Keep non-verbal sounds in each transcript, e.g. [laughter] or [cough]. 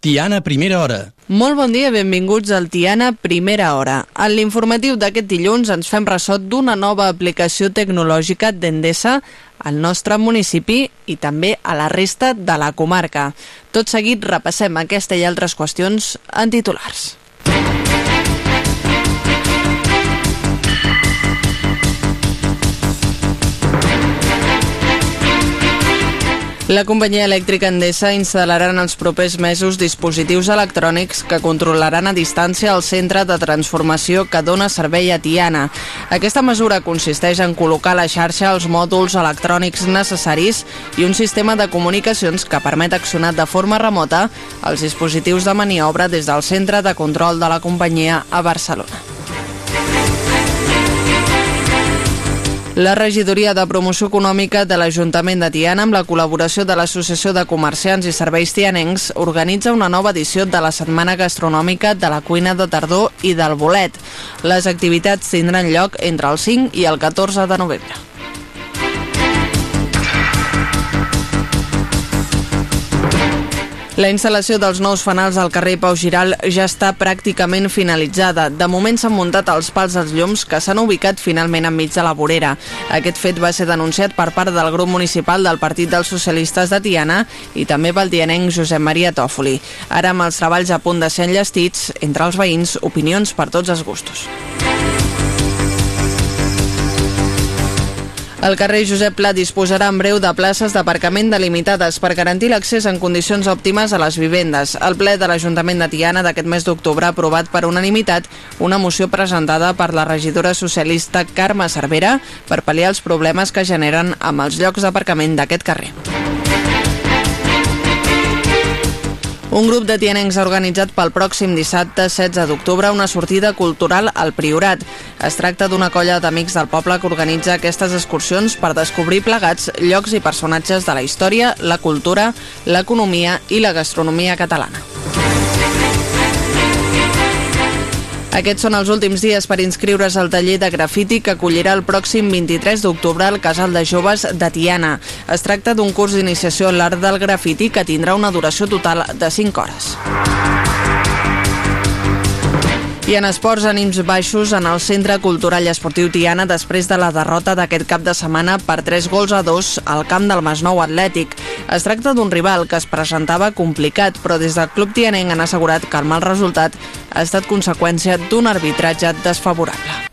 Tiana, primera hora. Molt bon dia, benvinguts al Tiana Primera Hora. En l'informatiu d'aquest dilluns ens fem ressò d'una nova aplicació tecnològica d'Endesa al nostre municipi i també a la resta de la comarca. Tot seguit repassem aquesta i altres qüestions en titulars. La companyia elèctrica Endesa instal·larà en els propers mesos dispositius electrònics que controlaran a distància el centre de transformació que dona servei a Tiana. Aquesta mesura consisteix en col·locar a la xarxa els mòduls electrònics necessaris i un sistema de comunicacions que permet accionar de forma remota els dispositius de maniobra des del centre de control de la companyia a Barcelona. La regidoria de promoció econòmica de l'Ajuntament de Tiana, amb la col·laboració de l'Associació de Comerciants i Serveis Tianencs, organitza una nova edició de la Setmana Gastronòmica de la Cuina de Tardor i del Bolet. Les activitats tindran lloc entre el 5 i el 14 de novembre. La instal·lació dels nous fanals al carrer Pau Giral ja està pràcticament finalitzada. De moment s'han muntat els pals dels llums que s'han ubicat finalment enmig de la vorera. Aquest fet va ser denunciat per part del grup municipal del Partit dels Socialistes de Tiana i també pel dianenc Josep Maria Tòfoli. Ara amb els treballs a punt de ser enllestits, entre els veïns, opinions per tots els gustos. El carrer Josep Pla disposarà en breu de places d'aparcament delimitades per garantir l'accés en condicions òptimes a les vivendes. El ple de l'Ajuntament de Tiana d'aquest mes d'octubre ha aprovat per unanimitat una moció presentada per la regidora socialista Carme Cervera per pal·liar els problemes que generen amb els llocs d'aparcament d'aquest carrer. Un grup de tianencs ha organitzat pel pròxim dissabte 16 d'octubre una sortida cultural al Priorat. Es tracta d'una colla d'amics del poble que organitza aquestes excursions per descobrir plegats llocs i personatges de la història, la cultura, l'economia i la gastronomia catalana. Aquests són els últims dies per inscriure's al taller de grafiti que acollirà el pròxim 23 d'octubre al Casal de Joves de Tiana. Es tracta d'un curs d'iniciació en l'art del grafiti que tindrà una duració total de 5 hores. I en esports, ànims baixos en el Centre Cultural i Esportiu Tiana després de la derrota d'aquest cap de setmana per 3 gols a 2 al camp del Masnou Atlètic. Es tracta d'un rival que es presentava complicat, però des del club tianenc han assegurat que el mal resultat ha estat conseqüència d'un arbitratge desfavorable.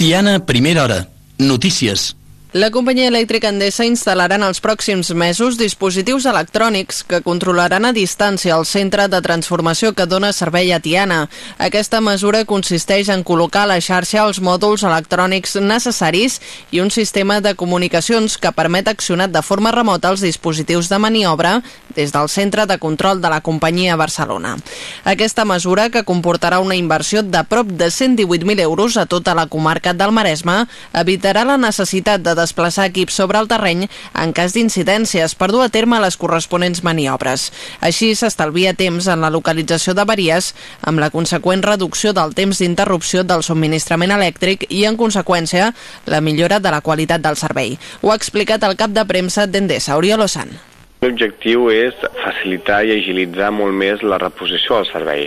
Tiana, primera hora. Notícies. La companyia elèctrica Endesa instal·larà en els pròxims mesos dispositius electrònics que controlaran a distància el centre de transformació que dona servei a Tiana. Aquesta mesura consisteix en col·locar a la xarxa els mòduls electrònics necessaris i un sistema de comunicacions que permet accionar de forma remota els dispositius de maniobra des del centre de control de la companyia Barcelona. Aquesta mesura, que comportarà una inversió de prop de 118.000 euros a tota la comarca del Maresme, evitarà la necessitat de desplaçar equips sobre el terreny en cas d'incidències per dur a terme les corresponents maniobres. Així s'estalvia temps en la localització d'avaries amb la conseqüent reducció del temps d'interrupció del subministrament elèctric i, en conseqüència, la millora de la qualitat del servei. Ho ha explicat el cap de premsa d'Endesa, Oriol Osan. L'objectiu és facilitar i agilitzar molt més la reposició al servei.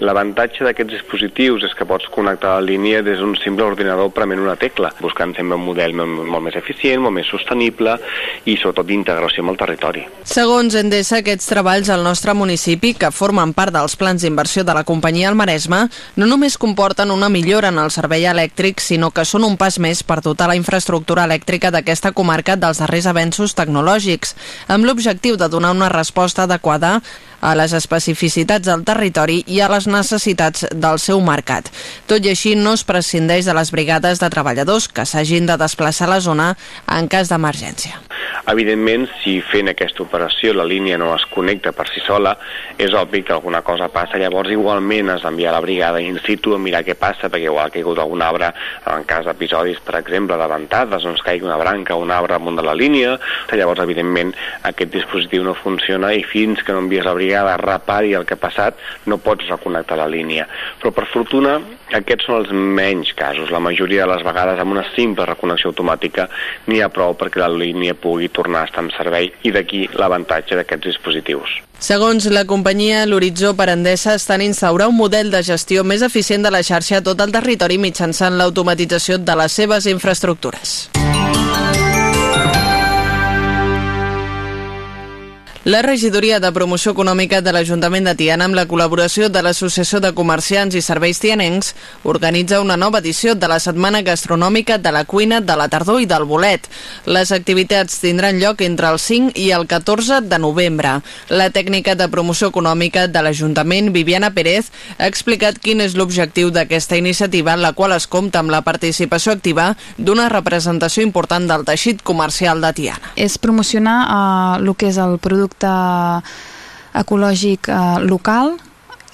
L'avantatge d'aquests dispositius és que pots connectar la línia des d'un simple ordinador prement una tecla, buscant sempre un model molt més eficient, molt més sostenible i sobretot d'integració amb el territori. Segons Endesa, aquests treballs al nostre municipi, que formen part dels plans d'inversió de la companyia al Maresme, no només comporten una millora en el servei elèctric, sinó que són un pas més per dotar la infraestructura elèctrica d'aquesta comarca dels darrers avenços tecnològics, amb l'objectiu l'objectiu de donar una resposta adequada a les especificitats del territori i a les necessitats del seu mercat. Tot i així, no es prescindeix de les brigades de treballadors que s'hagin de desplaçar a la zona en cas d'emergència. Evidentment, si fent aquesta operació la línia no es connecta per si sola, és obvi que alguna cosa passa. Llavors, igualment, has d'enviar la brigada in situ a mirar què passa, perquè igual ha caigut algun arbre, en cas d'episodis, per exemple, de ventades, doncs caigui una branca o un arbre amunt de la línia. Llavors, evidentment, aquest dispositiu no funciona i fins que no envies la brigada a repari el que ha passat, no pots reconnectar la línia. Però, per fortuna, Aquests són els menys casos. La majoria de les vegades amb una simple reconnexió automàtica n'hi ha prou perquè la línia pugui tornar a estar en servei i d'aquí l'avantatge d'aquests dispositius. Segons la companyia, l'horitzó per Endesa està en instaurar un model de gestió més eficient de la xarxa a tot el territori mitjançant l'automatització de les seves infraestructures. La regidoria de promoció econòmica de l'Ajuntament de Tiana amb la col·laboració de l'Associació de Comerciants i Serveis Tianencs organitza una nova edició de la Setmana Gastronòmica de la Cuina de la Tardor i del Bolet. Les activitats tindran lloc entre el 5 i el 14 de novembre. La tècnica de promoció econòmica de l'Ajuntament, Viviana Pérez, ha explicat quin és l'objectiu d'aquesta iniciativa en la qual es compta amb la participació activa d'una representació important del teixit comercial de Tiana. És promocionar uh, el que és el producte producte ecològic eh, local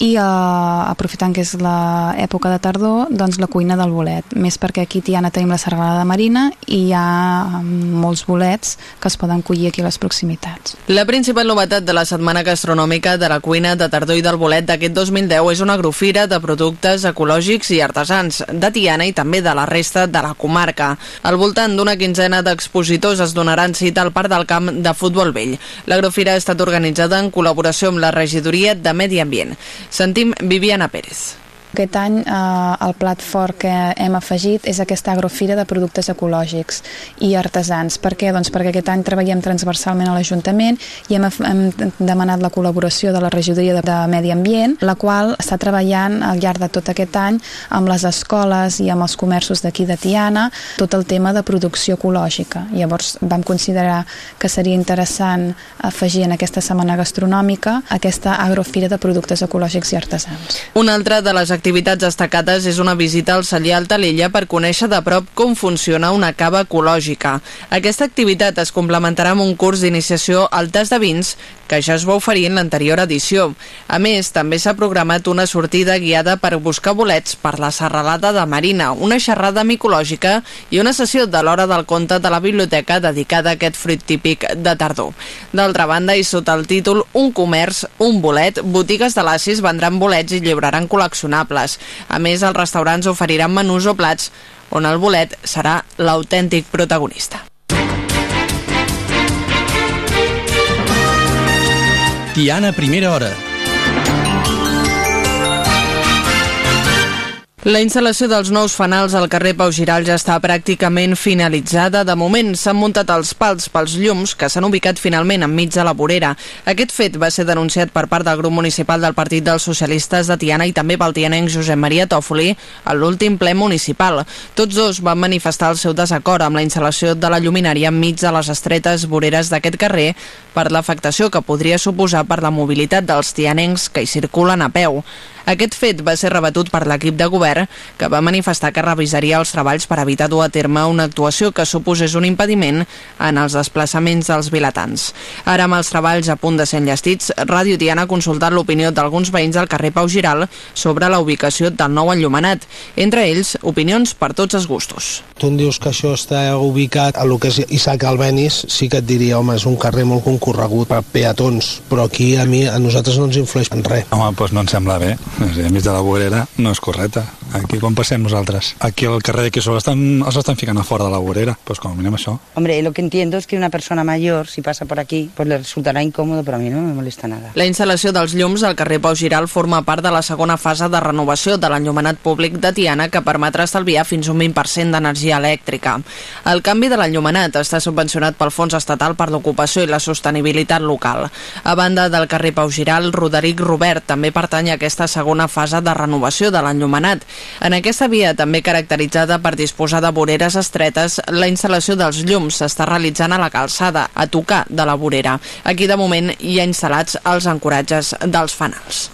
i uh, aprofitant que és l'època de tardor, doncs la cuina del bolet més perquè aquí Tiana tenim la serralada marina i hi ha molts bolets que es poden collir aquí a les proximitats. La principal novetat de la setmana gastronòmica de la cuina de tardor i del bolet d'aquest 2010 és una agrofira de productes ecològics i artesans de Tiana i també de la resta de la comarca. Al voltant d'una quinzena d'expositors es donaran cita al Parc del Camp de Futbol Vell. L'agrofira ha estat organitzada en col·laboració amb la Regidoria de Medi Ambient. Sentim Viviana Pérez. Aquest any eh, el plat fort que hem afegit és aquesta agrofira de productes ecològics i artesans. Per què? Doncs perquè aquest any treballem transversalment a l'Ajuntament i hem, hem demanat la col·laboració de la regidoria de, de Medi Ambient, la qual està treballant al llarg de tot aquest any amb les escoles i amb els comerços d'aquí de Tiana tot el tema de producció ecològica. Llavors vam considerar que seria interessant afegir en aquesta setmana gastronòmica aquesta agrofira de productes ecològics i artesans. Una altra de les activitats destacades és una visita al celler Altalella per conèixer de prop com funciona una cava ecològica. Aquesta activitat es complementarà amb un curs d'iniciació al tas de vins que ja es va oferir en l'anterior edició. A més, també s'ha programat una sortida guiada per buscar bolets per la serralada de Marina, una xerrada micològica i una sessió de l'hora del conte de la biblioteca dedicada a aquest fruit típic de tardor. D'altra banda, i sota el títol Un comerç, un bolet, botigues de l'Assis vendran bolets i lliuraran col·leccionables pobles. A més, els restaurants oferiran menús o plats on el bolet serà l'autèntic protagonista. Tiana, primera hora. La instal·lació dels nous fanals al carrer Pau Giral ja està pràcticament finalitzada. De moment s'han muntat els pals pels llums que s'han ubicat finalment enmig de la vorera. Aquest fet va ser denunciat per part del grup municipal del Partit dels Socialistes de Tiana i també pel tianenc Josep Maria Tòfoli a l'últim ple municipal. Tots dos van manifestar el seu desacord amb la instal·lació de la lluminària enmig de les estretes voreres d'aquest carrer per l'afectació que podria suposar per la mobilitat dels tianencs que hi circulen a peu. Aquest fet va ser rebatut per l'equip de govern, que va manifestar que revisaria els treballs per evitar dur a terme una actuació que suposés un impediment en els desplaçaments dels vilatans. Ara, amb els treballs a punt de ser enllestits, Ràdio Tiana ha consultat l'opinió d'alguns veïns del carrer Pau Giral sobre la ubicació del nou enllumenat. Entre ells, opinions per tots els gustos. Tu em dius que això està ubicat a lo que és Isaac Albenis, sí que et diria, home, és un carrer molt concorregut per peatons, però aquí a mi, a nosaltres no ens influeix en res. Home, doncs no em sembla bé. Sigui, enmig de la vorera no és correcte. Aquí quan passem nosaltres. Aquí al carrer de sol estan, els estan ficant a fora de la vorera. Pues com a mínim això. Hombre, lo que entiendo es que una persona mayor, si pasa por aquí, pues le resultará incómodo, pero a mí no me molesta nada. La instal·lació dels llums al carrer Pau Giral forma part de la segona fase de renovació de l'enllumenat públic de Tiana que permetrà estalviar fins un 20% d'energia elèctrica. El canvi de l'enllumenat està subvencionat pel Fons Estatal per l'Ocupació i la Sostenibilitat Local. A banda del carrer Pau Giral, Roderic Robert també pertany a aquesta segona fase de renovació de l'enllumenat. En aquesta via, també caracteritzada per disposar de voreres estretes, la instal·lació dels llums s'està realitzant a la calçada, a tocar de la vorera. Aquí, de moment, hi ha instal·lats els ancoratges dels fanals.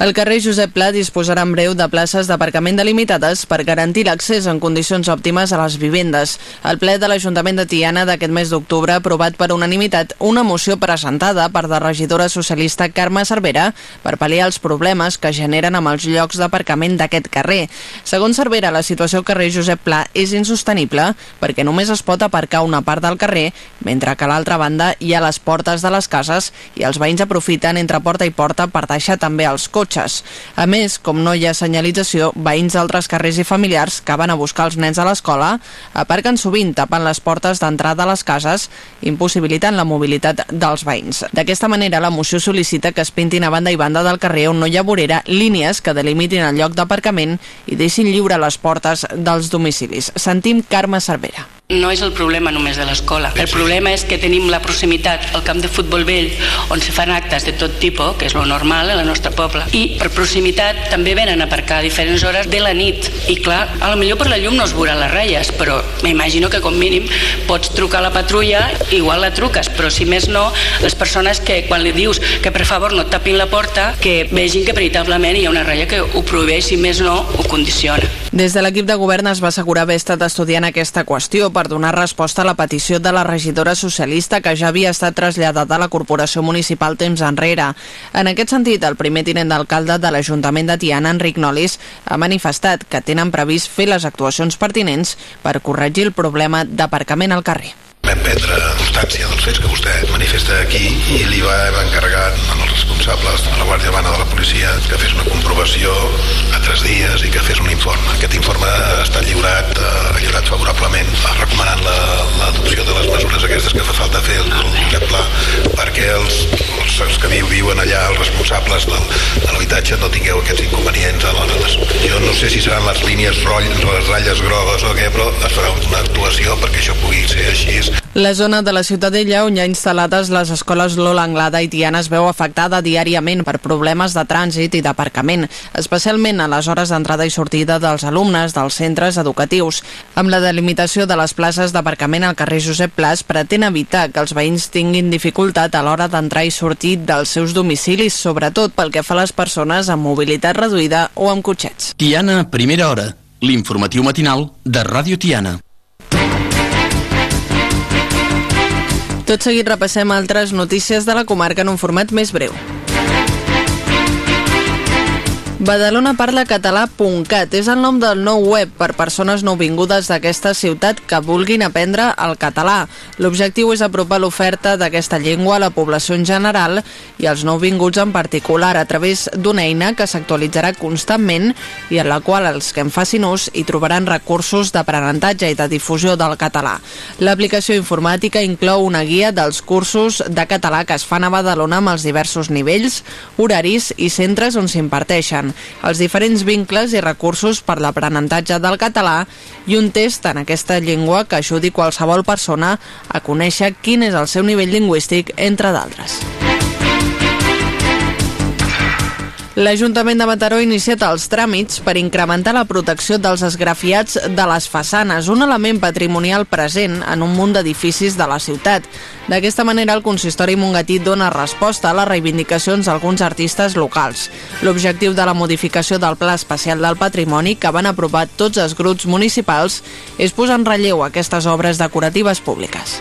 El carrer Josep Pla disposarà en breu de places d'aparcament delimitades per garantir l'accés en condicions òptimes a les vivendes. El ple de l'Ajuntament de Tiana d'aquest mes d'octubre ha aprovat per unanimitat una moció presentada per la regidora socialista Carme Cervera per pal·liar els problemes que generen amb els llocs d'aparcament d'aquest carrer. Segons Cervera, la situació al carrer Josep Pla és insostenible perquè només es pot aparcar una part del carrer, mentre que a l'altra banda hi ha les portes de les cases i els veïns aprofiten entre porta i porta per deixar també els cotxes cotxes. A més, com no hi ha senyalització, veïns d'altres carrers i familiars que van a buscar els nens a l'escola aparquen sovint tapant les portes d'entrada a les cases, impossibilitant la mobilitat dels veïns. D'aquesta manera, la moció sol·licita que es pintin a banda i banda del carrer on no hi ha vorera línies que delimitin el lloc d'aparcament i deixin lliure les portes dels domicilis. Sentim Carme Cervera. No és el problema només de l'escola. El problema és que tenim la proximitat al camp de futbol vell on se fan actes de tot tipus, que és lo normal en el nostre poble. I per proximitat també venen a aparcar a diferents hores de la nit. I clar, a lo millor per la llum no es veuran les ratlles, però m'imagino que com mínim pots trucar a la patrulla, igual la truques, però si més no, les persones que quan li dius que per favor no et tapin la porta, que vegin que veritablement hi ha una ratlla que ho prohibeix, si més no, ho condiciona. Des de l'equip de govern es va assegurar haver estat estudiant aquesta qüestió per donar resposta a la petició de la regidora socialista que ja havia estat traslladada a la Corporació Municipal temps enrere. En aquest sentit, el primer tinent d'alcalde de l'Ajuntament de Tiana, Enric Nolis, ha manifestat que tenen previst fer les actuacions pertinents per corregir el problema d'aparcament al carrer. Vam prendre constància dels fets que vostè manifesta aquí i li vam encarregar als responsables de la Guàrdia Urbana de la policia que fes una comprovació a tres dies i que fes un informe. Aquest informe està lliurat, eh, lliurat favorablement recomanant l'adopció de les mesures aquestes que fa falta fer el, el pla perquè els, els, els que viuen allà, els responsables del, de l'habitatge no tingueu aquests inconvenients a l'hora de... Jo no sé si seran les línies roll, les ratlles grogues o què, però es farà una actuació perquè això pugui ser així la zona de la Ciutadella on hi ha instal·lades les escoles Lola Anglada i Tiana es veu afectada diàriament per problemes de trànsit i d'aparcament, especialment a les hores d'entrada i sortida dels alumnes dels centres educatius. Amb la delimitació de les places d'aparcament al carrer Josep Plas pretén evitar que els veïns tinguin dificultat a l'hora d'entrar i sortir dels seus domicilis, sobretot pel que fa a les persones amb mobilitat reduïda o amb cotxets. Tiana, primera hora. L'informatiu matinal de Ràdio Tiana. Tot seguit repassem altres notícies de la comarca en un format més breu. Badalona parla català.cat és el nom del nou web per persones nouvingudes d'aquesta ciutat que vulguin aprendre el català. L'objectiu és apropar l'oferta d'aquesta llengua a la població en general i als nouvinguts en particular a través d'una eina que s'actualitzarà constantment i en la qual els que en facin ús hi trobaran recursos d'aprenentatge i de difusió del català. L'aplicació informàtica inclou una guia dels cursos de català que es fan a Badalona amb els diversos nivells, horaris i centres on s'imparteixen els diferents vincles i recursos per l'aprenentatge del català i un test en aquesta llengua que ajudi qualsevol persona a conèixer quin és el seu nivell lingüístic, entre d'altres. L'Ajuntament de Mataró ha iniciat els tràmits per incrementar la protecció dels esgrafiats de les façanes, un element patrimonial present en un munt d'edificis de la ciutat. D'aquesta manera, el consistori mongatí dona resposta a les reivindicacions d'alguns artistes locals. L'objectiu de la modificació del Pla Especial del Patrimoni, que van aprovar tots els grups municipals, és posar en relleu aquestes obres decoratives públiques.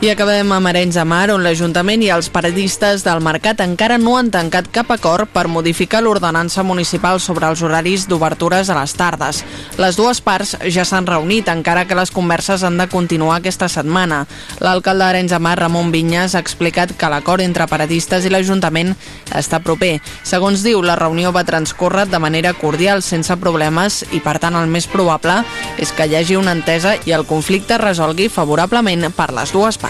I acabem amb Arenys de Mar, on l'Ajuntament i els paradistes del mercat encara no han tancat cap acord per modificar l'ordenança municipal sobre els horaris d'obertures a les tardes. Les dues parts ja s'han reunit, encara que les converses han de continuar aquesta setmana. L'alcalde d'Arenys de Mar, Ramon Vinyes, ha explicat que l'acord entre paradistes i l'Ajuntament està proper. Segons diu, la reunió va transcórrer de manera cordial, sense problemes, i per tant el més probable és que hi hagi una entesa i el conflicte es resolgui favorablement per les dues parts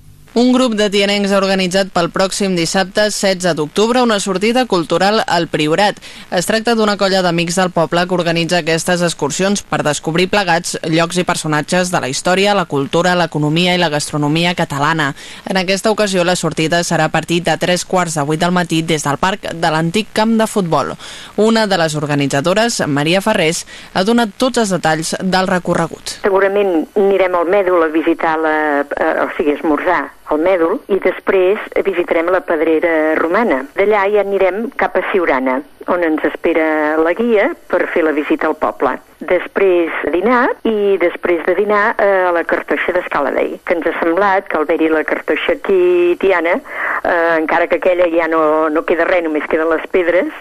Un grup de tianencs ha organitzat pel pròxim dissabte 16 d'octubre una sortida cultural al Priorat. Es tracta d'una colla d'amics del poble que organitza aquestes excursions per descobrir plegats llocs i personatges de la història, la cultura, l'economia i la gastronomia catalana. En aquesta ocasió la sortida serà a partir de 3 quarts de 8 del matí des del parc de l'antic camp de futbol. Una de les organitzadores, Maria Ferrés, ha donat tots els detalls del recorregut. Segurament anirem al mèdul a visitar, la, eh, o sigui, esmorzar al Mèdol i després visitarem la Pedrera Romana. D'allà ja anirem cap a Siurana, on ens espera la guia per fer la visita al poble. Després dinar i després de dinar eh, a la cartoixa d'Escaladei, que ens ha semblat que al haver-hi la cartoixa aquí, Tiana, eh, encara que aquella ja no, no queda res, només queden les pedres,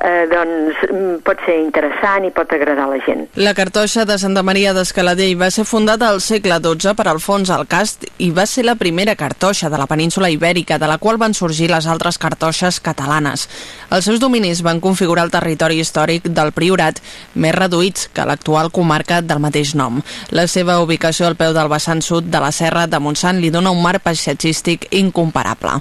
eh, doncs mm, pot ser interessant i pot agradar a la gent. La cartoixa de Santa Maria d'Escaladell va ser fundada al segle XII per Alfons el Cast i va ser la primera cartoixa de la península ibèrica, de la qual van sorgir les altres cartoixes catalanes. Els seus dominis van configurar el territori històric del Priorat, més reduïts que l'actual comarca del mateix nom. La seva ubicació al peu del vessant sud de la serra de Montsant li dona un mar paisatgístic incomparable.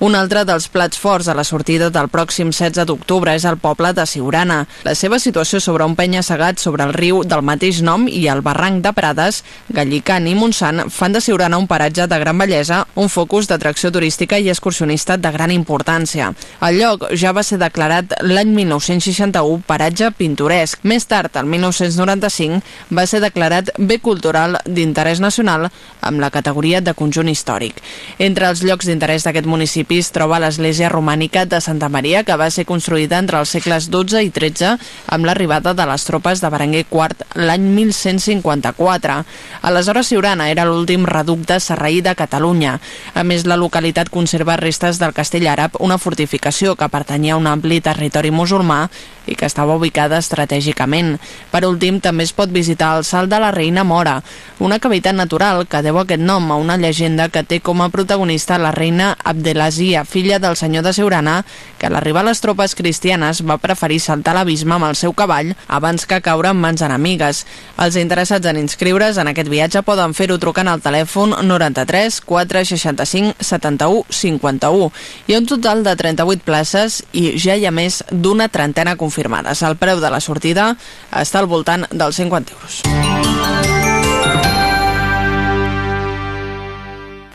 Un altre dels plats forts a la sortida del pròxim 16 d'octubre és el poble de Siurana. La seva situació sobre un penya segat sobre el riu del mateix nom i el barranc de Prades, Gallican i Montsant fan de Siurana un paratge de gran bellesa, un focus d'atracció turística i excursionista de gran importància. El lloc ja va ser declarat l'any 1961 paratge pintoresc. Més tard, el 1995, va ser declarat bé cultural d'interès nacional amb la categoria de conjunt històric. Entre els llocs d'interès d'aquest municipi es troba l'església romànica de Santa Maria, que va ser construïda entre els segles XII i XIII amb l'arribada de les tropes de Berenguer IV l'any 1154. Aleshores, Siurana era l'últim reducte serraí de Catalunya. A més, la localitat conserva restes del castell àrab, una fortificació que pertanyia a un ampli territori musulmà i que estava ubicada estratègicament. Per últim, també es pot visitar el Salt de la Reina Mora, una cavitat natural que deu aquest nom a una llegenda que té com a protagonista la reina Abdelazia, filla del senyor de Siurana, que a l'arribar les tropes cristianes va preferir saltar l'abisme amb el seu cavall abans que caure en mans enemigues. Els interessats en inscriure's en aquest viatge poden fer-ho trucant al telèfon 93 465 71 51. Hi ha un total de 38 places i ja hi ha més d'una trentena confirmades. El preu de la sortida està al voltant dels 50 euros.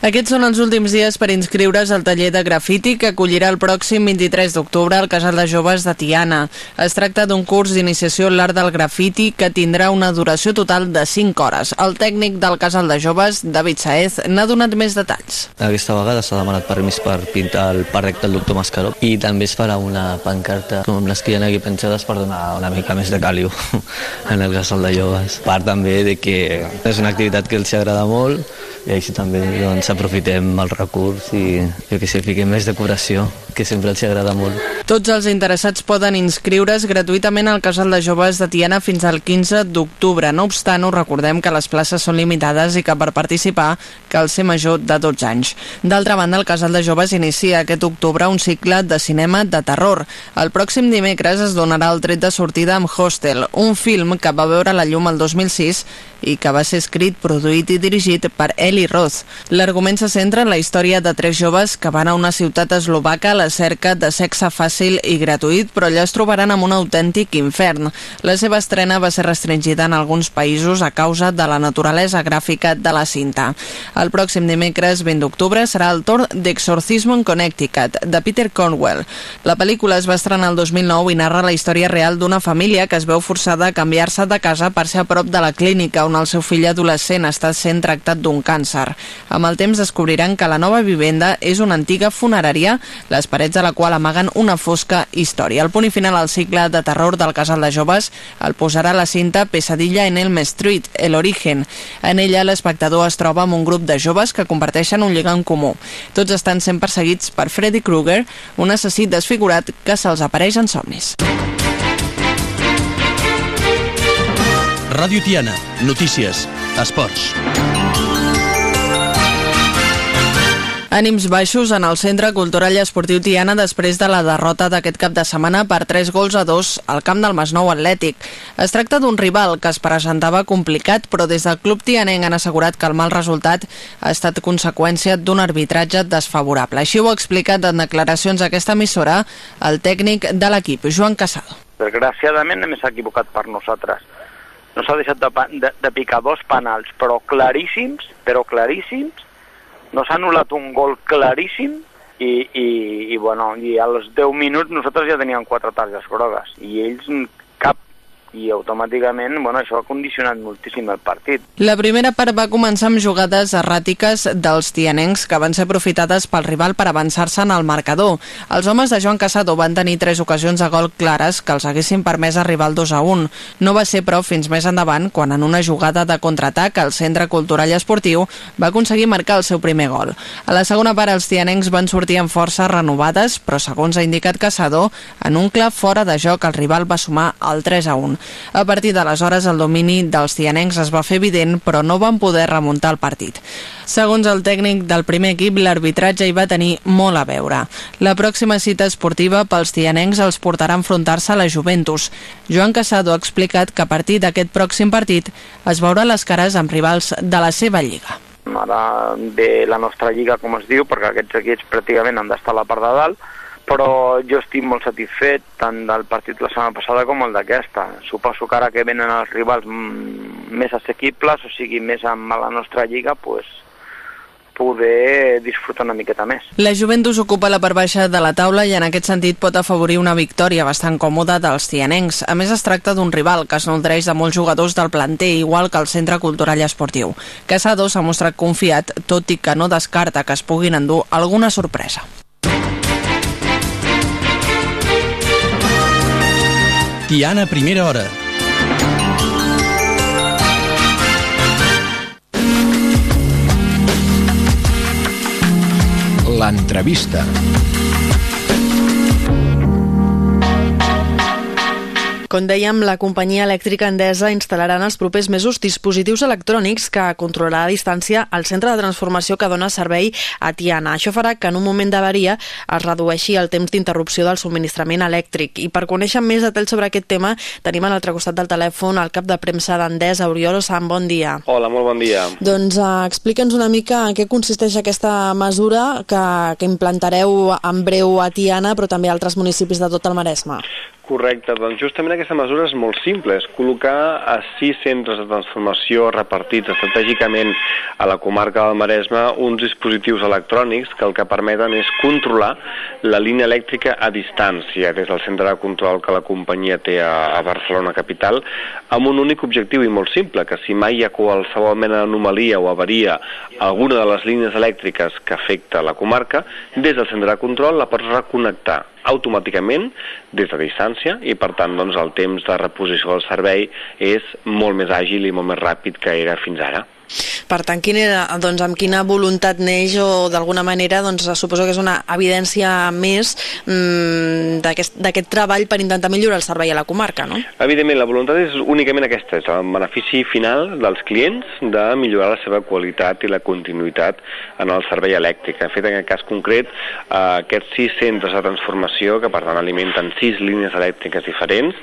Aquests són els últims dies per inscriure's al taller de grafiti que acollirà el pròxim 23 d'octubre al Casal de Joves de Tiana. Es tracta d'un curs d'iniciació en l'art del grafiti que tindrà una duració total de 5 hores. El tècnic del Casal de Joves, David Saez, n'ha donat més detalls. Aquesta vegada s'ha demanat permís per pintar el parc del doctor Mascaró i també es farà una pancarta com les que hi ha aquí penjades per donar una mica més de càliu [laughs] en el Casal de Joves. Part també de que és una activitat que els agrada molt i així també doncs, aprofitem el recurs i jo que sé, fiquem més decoració, que sempre els agrada molt. Tots els interessats poden inscriure's gratuïtament al Casal de Joves de Tiana fins al 15 d'octubre. No obstant, us recordem que les places són limitades i que per participar cal ser major de 12 anys. D'altra banda, el Casal de Joves inicia aquest octubre un cicle de cinema de terror. El pròxim dimecres es donarà el tret de sortida amb Hostel, un film que va veure la llum el 2006 i que va ser escrit, produït i dirigit per Eli Roth. L'argument se centra en la història de tres joves que van a una ciutat eslovaca a la cerca de sexe fàcil i gratuït, però allà es trobaran amb un autèntic infern. La seva estrena va ser restringida en alguns països a causa de la naturalesa gràfica de la cinta. El pròxim dimecres 20 d'octubre serà el torn d'Exorcismo en Connecticut, de Peter Conwell. La pel·lícula es va estrenar el 2009 i narra la història real d'una família que es veu forçada a canviar-se de casa per ser a prop de la clínica on el seu fill adolescent està sent tractat d'un càncer. Amb el temps descobriran que la nova vivenda és una antiga funerària, les parets de la qual amaguen una fosca història. El punt i final al cicle de terror del casal de joves el posarà la cinta Pesadilla en Elm Street, El Origen. En ella l'espectador es troba amb un grup de joves que comparteixen un lligam comú. Tots estan sent perseguits per Freddy Krueger, un assassí desfigurat que se'ls apareix en somnis. Ràdio Tiana, notícies, esports. Ànims baixos en el Centre Cultural i Esportiu Tiana després de la derrota d'aquest cap de setmana per 3 gols a 2 al camp del Masnou Atlètic. Es tracta d'un rival que es presentava complicat, però des del club tianenc han assegurat que el mal resultat ha estat conseqüència d'un arbitratge desfavorable. Així ho ha explicat en declaracions a aquesta emissora el tècnic de l'equip, Joan Casado. Desgraciadament hem equivocat per nosaltres no s'ha deixat de, de, de picar dos penals, però claríssims, però claríssims, no s'ha anul·lat un gol claríssim i, i, i, bueno, i als 10 minuts nosaltres ja teníem quatre targes grogues i ells i automàticament bueno, això ha condicionat moltíssim el partit. La primera part va començar amb jugades erràtiques dels tianencs que van ser aprofitades pel rival per avançar-se en el marcador. Els homes de Joan Casado van tenir tres ocasions de gol clares que els haguessin permès arribar al 2 a 1. No va ser, però, fins més endavant, quan en una jugada de contraatac el Centre Cultural i Esportiu va aconseguir marcar el seu primer gol. A la segona part els tianencs van sortir amb forces renovades, però segons ha indicat Casado, en un clar fora de joc el rival va sumar el 3 a 1. A partir d'aleshores el domini dels tianencs es va fer evident, però no van poder remuntar el partit. Segons el tècnic del primer equip, l'arbitratge hi va tenir molt a veure. La pròxima cita esportiva pels tianencs els portarà a enfrontar-se a la Juventus. Joan Casado ha explicat que a partir d'aquest pròxim partit es veurà les cares amb rivals de la seva lliga. Ara ve la nostra lliga, com es diu, perquè aquests equips pràcticament han d'estar a la part de dalt, però jo estic molt satisfet tant del partit la setmana passada com el d'aquesta. Suposo que ara que venen els rivals més assequibles, o sigui, més amb la nostra lliga, pues, poder disfrutar una miqueta més. La Juventus ocupa la part baixa de la taula i en aquest sentit pot afavorir una victòria bastant còmoda dels tianencs. A més, es tracta d'un rival que es nodreix de molts jugadors del planter, igual que el Centre Cultural i Esportiu. Casado s'ha mostrat confiat, tot i que no descarta que es puguin endur alguna sorpresa. Tiana Primera Hora. L'entrevista. Com dèiem, la companyia elèctrica Endesa instal·larà en els propers mesos dispositius electrònics que controlarà a distància el centre de transformació que dona servei a Tiana. Això farà que en un moment d'avaria es redueixi el temps d'interrupció del subministrament elèctric. I per conèixer més detalls sobre aquest tema, tenim a l'altre costat del telèfon el cap de premsa d'Endesa, Oriol Sant. Bon dia. Hola, molt bon dia. Doncs uh, explica'ns una mica en què consisteix aquesta mesura que, que implantareu en breu a Tiana, però també a altres municipis de tot el Maresme. Correcte, doncs justament aquesta mesura és molt simple, és col·locar a sis centres de transformació repartits estratègicament a la comarca del Maresme uns dispositius electrònics que el que permeten és controlar la línia elèctrica a distància des del centre de control que la companyia té a, Barcelona capital amb un únic objectiu i molt simple, que si mai hi ha qualsevol mena d'anomalia o avaria alguna de les línies elèctriques que afecta la comarca, des del centre de control la pots reconnectar automàticament des de distància i per tant doncs, el temps de reposició del servei és molt més àgil i molt més ràpid que era fins ara. Per tant, quin era, doncs, amb quina voluntat neix o d'alguna manera doncs, suposo que és una evidència més mmm, d'aquest treball per intentar millorar el servei a la comarca, no? Evidentment, la voluntat és únicament aquesta, és el benefici final dels clients de millorar la seva qualitat i la continuïtat en el servei elèctric. De fet, en aquest cas concret, eh, aquests sis centres de transformació, que per tant alimenten sis línies elèctriques diferents,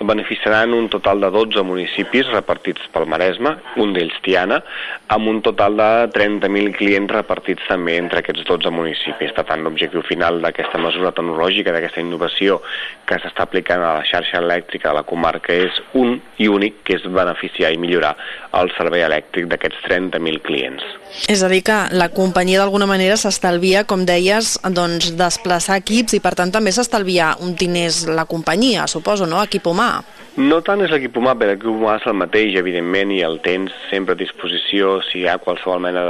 beneficiaran un total de 12 municipis repartits pel Maresme, un d'ells Tiana, amb un total de 30.000 clients repartits també entre aquests 12 municipis. Per tant, l'objectiu final d'aquesta mesura tecnològica, d'aquesta innovació que s'està aplicant a la xarxa elèctrica de la comarca és un i únic, que és beneficiar i millorar el servei elèctric d'aquests 30.000 clients. És a dir, que la companyia d'alguna manera s'estalvia, com deies, doncs, desplaçar equips i per tant també s'estalvia un diners la companyia, suposo, no? Equip humà. No tant és l'equip humà, perquè l'equip humà és el mateix, evidentment, i el tens sempre a disposició si hi ha qualsevol mena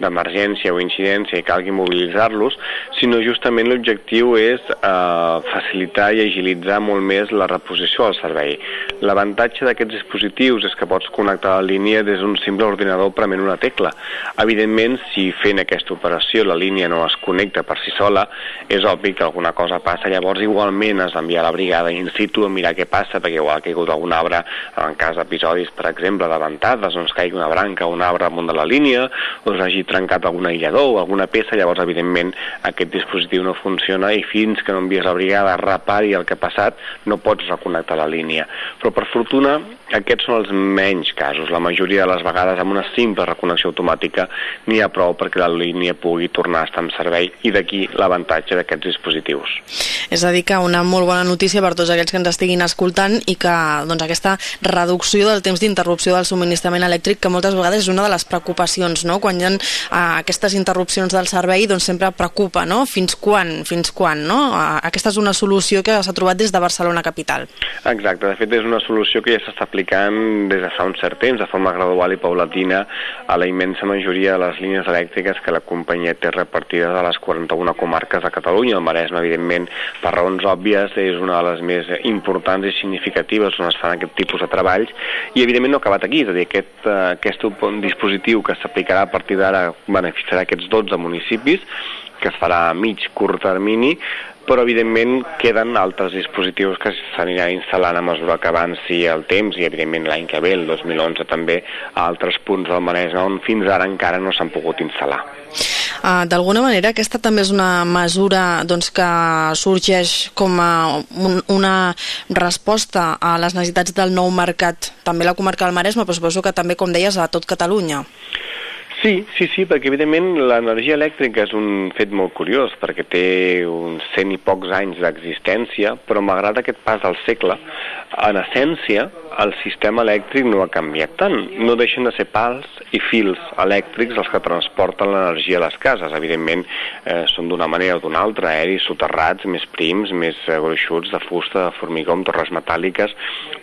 d'emergència de, o incidència i calgui mobilitzar-los, sinó justament l'objectiu és eh, facilitar i agilitzar molt més la reposició al servei. L'avantatge d'aquests dispositius és que pots connectar la línia des d'un simple ordinador prement una tecla. Evidentment, si fent aquesta operació la línia no es connecta per si sola, és obvi que alguna cosa passa, llavors igualment has d'enviar la brigada in situ a mirar què passa, perquè ha caigut algun arbre, en cas d'episodis, per exemple, de ventades, doncs caigui una branca o un arbre amunt de la línia, o s'hagi trencat algun aïllador o alguna peça, llavors, evidentment, aquest dispositiu no funciona i fins que no envies la brigada a repari el que ha passat, no pots reconnectar la línia. Però, per fortuna, aquests són els menys casos. La majoria de les vegades, amb una simple reconnexió automàtica, n'hi ha prou perquè la línia pugui tornar a estar en servei i d'aquí l'avantatge d'aquests dispositius. És a dir, que una molt bona notícia per tots aquells que ens estiguin escoltant i que doncs, aquesta reducció del temps d'interrupció del subministrament elèctric, que moltes vegades és una de les preocupacions, no? quan hi ha uh, aquestes interrupcions del servei, doncs sempre preocupa, no? Fins quan? Fins quan, no? Uh, aquesta és una solució que s'ha trobat des de Barcelona capital. Exacte, de fet és una solució que ja s'està aplicant des de fa un cert temps, de forma gradual i paulatina, a la immensa majoria de les línies elèctriques que la companyia té repartides a les 41 comarques de Catalunya. El Maresme, evidentment, per raons òbvies, és una de les més importants i significatives on es fan aquest tipus de treballs i, evidentment, no ha acabat aquí. És a dir, aquest, uh, aquest dispositiu que s'aplicarà a partir d'ara beneficiarà aquests 12 municipis que es farà a mig curt termini, però evidentment queden altres dispositius que s'aniran instal·lant a mesura que avanci el temps i evidentment l'any que ve, el 2011 també, a altres punts del Maresme on fins ara encara no s'han pogut instal·lar. Uh, D'alguna manera aquesta també és una mesura doncs, que sorgeix com a un, una resposta a les necessitats del nou mercat, també la comarca del Maresme, però suposo que també, com deies, a tot Catalunya. Sí, sí, sí, perquè evidentment l'energia elèctrica és un fet molt curiós, perquè té uns cent i pocs anys d'existència, però malgrat aquest pas del segle, en essència, el sistema elèctric no ha canviat tant. No deixen de ser pals i fils elèctrics els que transporten l'energia a les cases. Evidentment, eh, són d'una manera o d'una altra, aeris, soterrats, més prims, més eh, gruixuts, de fusta, de formigó, amb torres metàl·liques.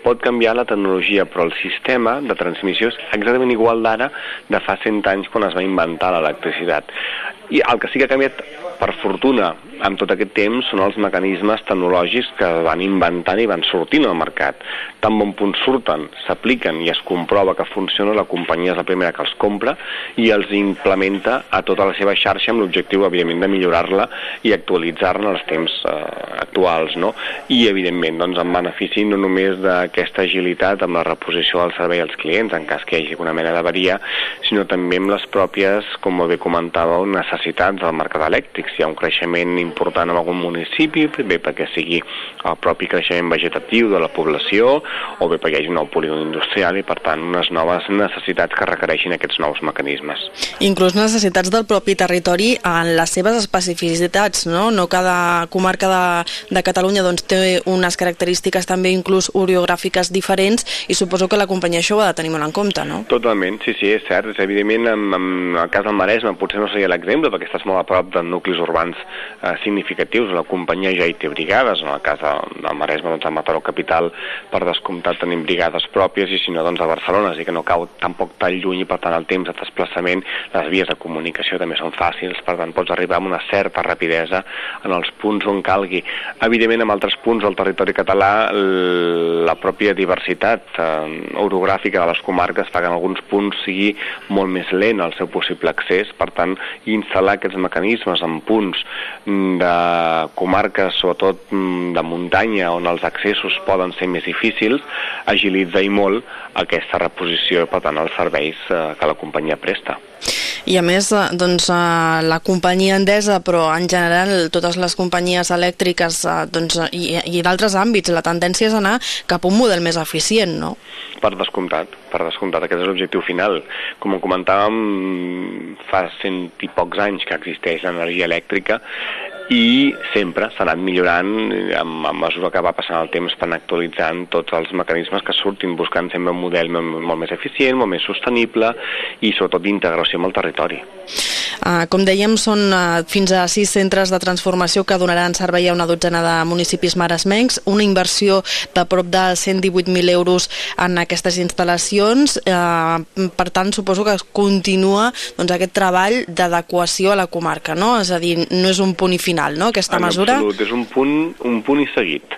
Pot canviar la tecnologia, però el sistema de transmissió és exactament igual d'ara de fa 100 anys quan es va inventar l'electricitat. I el que sí que ha canviat, per fortuna, amb tot aquest temps, són els mecanismes tecnològics que van inventant i van sortint al mercat. Tan bon punt surten, s'apliquen i es comprova que funciona, la companyia és la primera que els compra i els implementa a tota la seva xarxa amb l'objectiu, evidentment, de millorar-la i actualitzar-la els temps eh, actuals, no? I, evidentment, doncs, en benefici no només d'aquesta agilitat amb la reposició del servei als clients, en cas que hi hagi alguna mena d'averia, sinó també amb les pròpies, com bé comentàveu, necessitats del mercat elèctric. Si hi ha un creixement important en algun municipi, bé perquè sigui el propi creixement vegetatiu de la població o bé perquè hi hagi un nou polígon industrial i, per tant, unes noves necessitats que requereixin aquests nous mecanismes. Inclús necessitats del propi territori en les seves especificitats, no? No cada comarca de, de Catalunya doncs, té unes característiques també inclús oroogràfiques diferents i suposo que la companyia això ho ha de tenir molt en compte, no? Totalment, sí, sí, és cert. És evidentment, en, en el cas del Maresme potser no seria l'exemple perquè estàs molt a prop de nuclis urbans eh, significatius. La companyia ja hi té brigades, en el cas del, del Maresme, doncs a Mataró Capital, per descomptat tenim brigades pròpies i si no, doncs a Barcelona, és dir que no cau tampoc tan lluny i per tant el temps de desplaçament, les vies de comunicació també són fàcils, per tant pots arribar amb una certa rapidesa en els punts on calgui. Evidentment, en altres punts del territori català, la pròpia diversitat eh, orogràfica de les comarques fa que en alguns punts sigui molt més lent el seu possible accés, per tant, aquests mecanismes en punts de comarques, sobretot de muntanya, on els accessos poden ser més difícils, agilitza i molt aquesta reposició per tant, els serveis eh, que la companyia presta. I a més, eh, doncs, eh, la companyia endesa, però en general totes les companyies elèctriques doncs, i, i d'altres àmbits, la tendència és anar cap a un model més eficient, no? Per descomptat, per descomptat, aquest és l'objectiu final. Com comentàvem, fa cent i pocs anys que existeix l'energia elèctrica i sempre s'ha millorant a, a mesura que va passant el temps per actualitzant tots els mecanismes que surtin buscant sempre un model molt més eficient, molt més sostenible i sobretot d'integració amb el territori. Uh, com dèiem, són uh, fins a sis centres de transformació que donaran servei a una dotzena de municipis maresmencs, una inversió de prop de 118.000 euros en aquestes instal·lacions. Uh, per tant, suposo que continua doncs, aquest treball d'adequació a la comarca, no? És a dir, no és un punt i final, no?, aquesta en mesura. absolut, és un punt, un punt i seguit.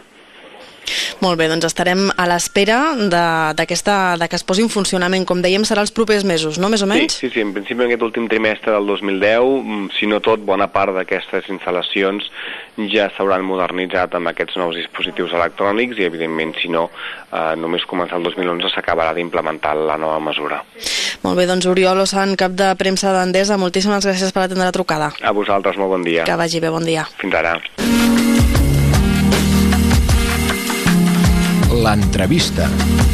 Molt bé, doncs estarem a l'espera de, de que es posi en funcionament. Com dèiem, serà els propers mesos, no? Més o menys? Sí, sí, sí. en principi en aquest últim trimestre del 2010, mm, si no tot, bona part d'aquestes instal·lacions ja s'hauran modernitzat amb aquests nous dispositius electrònics i, evidentment, si no, eh, només començar el 2011 s'acabarà d'implementar la nova mesura. Molt bé, doncs Oriol Osan, cap de premsa d'Endesa, moltíssimes gràcies per atendre la trucada. A vosaltres, molt bon dia. Que vagi bé, bon dia. Fins ara. L'entrevista.